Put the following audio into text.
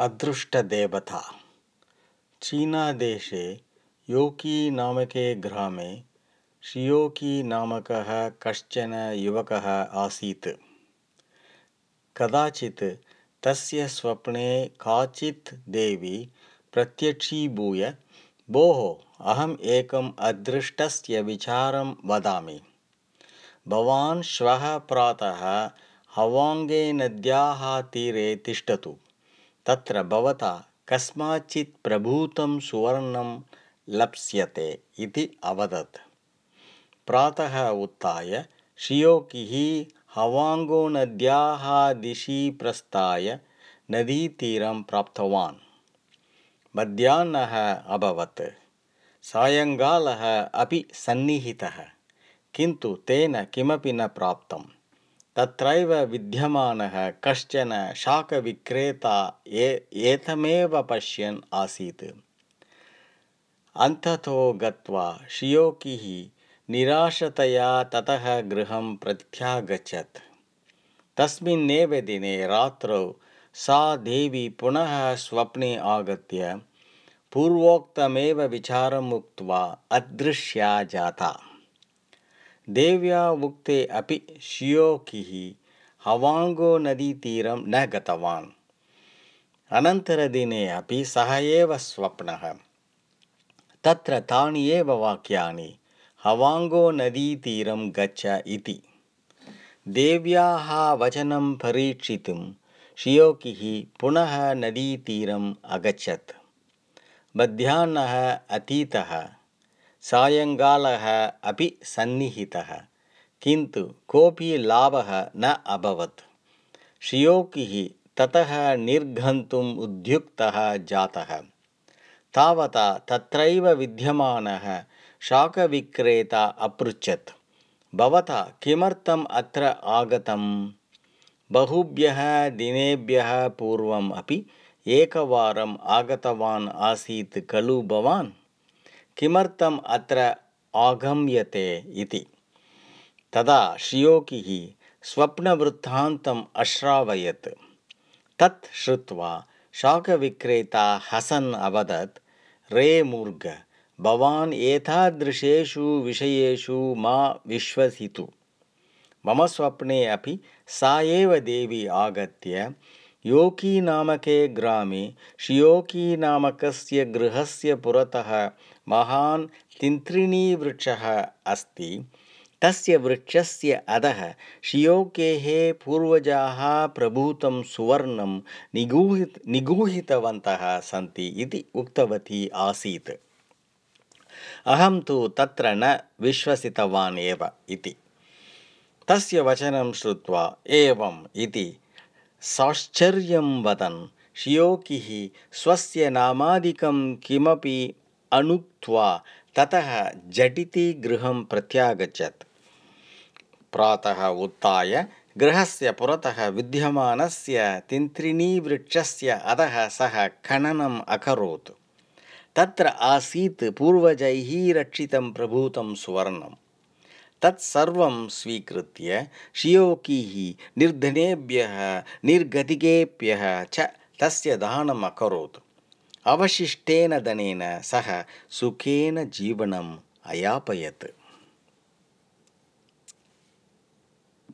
अदृष्टदेवता। चीनादेशे yolky नामके ग्रामे शियोकी नामकः कश्चन युवकः आसीत्। कदाचित् तस्य स्वप्ने काचित् देवी प्रत्यक्षीभूय भोः अहम् एकम् अदृष्टस्य विचारं वदामि। भवान् श्वः प्रातः हवाङ्गे नद्याः तीरे तिष्ठतु तत्र भवता कस्माच्चित् प्रभूतं सुवर्णं लप्स्यते इति अवदत्। प्रातः उत्थाय शियोकिः हवाङ्गोनद्याः दिशि प्रस्थाय नदीतीरं प्राप्तवान्। मध्याह्नः अभवत् सायङ्कालः अपि सन्निहितः किन्तु तेन किमपि न प्राप्तम् तत्रैव विद्यमानः कश्चन शाकविक्रेता ए एतमेव पश्यन् आसीत्। अन्ततो गत्वा शियोकिः निराशतया ततः गृहं प्रत्यागच्छत्। तस्मिन्नेव दिने रात्रौ सा देवी पुनः स्वप्ने आगत्य पूर्वोक्तमेव विचारम् उक्त्वा अदृश्या जाता देव्या उक्ते अपि शियोकिः हवाङ्गो नदीतीरं न गतवान्। अनन्तरदिने अपि सः एव स्वप्नः। तत्र तानि एव वाक्यानि हवाङ्गो नदीतीरं गच्छ इति। देव्याः वचनं परीक्षितुं शियोकिः पुनः नदीतीरम् अगच्छत्। मध्याह्नः अतीतः सायङ्कालः अपि सन्निहितः किन्तु कोऽपि लाभः न अभवत्। शियोकिः ततः निर्गन्तुम् उद्युक्तः जातः। तावता तत्रैव विद्यमानः शाकविक्रेता अपृच्छत्। भवता किमर्थम् अत्र आगतं बहुभ्यः दिनेभ्यः पूर्वम् अपि एकवारम् आगतवान् आसीत् खलु भवान् किमर्थम् अत्र आगम्यते इति? तदा श्रियोकिः स्वप्नवृत्तान्तम् अश्रावयत्। तत् श्रुत्वा शाकविक्रेता हसन् अवदत् रे मूर्घ भवान् एतादृशेषु विषयेषु मा विश्वसितु। मम स्वप्ने अपि सा एव देवी आगत्य योकीनामके ग्रामे शियोकीनामकस्य गृहस्य पुरतः महान् तिन्त्रिणीवृक्षः अस्ति। तस्य वृक्षस्य अधः शियोकेः पूर्वजाः प्रभूतं सुवर्णं निगूहित निगूहितवन्तः सन्ति इति उक्तवती आसीत्। अहं तु तत्र न विश्वसितवान् एव इति। तस्य वचनं श्रुत्वा एवम् इति साश्चर्यं वदन् शियोकिः स्वस्य नामादिकं किमपि अनुक्त्वा ततः झटिति गृहं प्रत्यागच्छत्। प्रातः उत्थाय गृहस्य पुरतः विद्यमानस्य तिन्त्रिणीवृक्षस्य अधः सः खननम् अकरोत्। तत्र आसीत् पूर्वजैः रक्षितं प्रभूतं सुवर्णं तत्सर्वं स्वीकृत्य शियोकीः निर्धनेभ्यः निर्गतिकेभ्यः च तस्य दानम् अकरोत् अवशिष्टेन धनेन सः सुखेन जीवनम् अयापयत्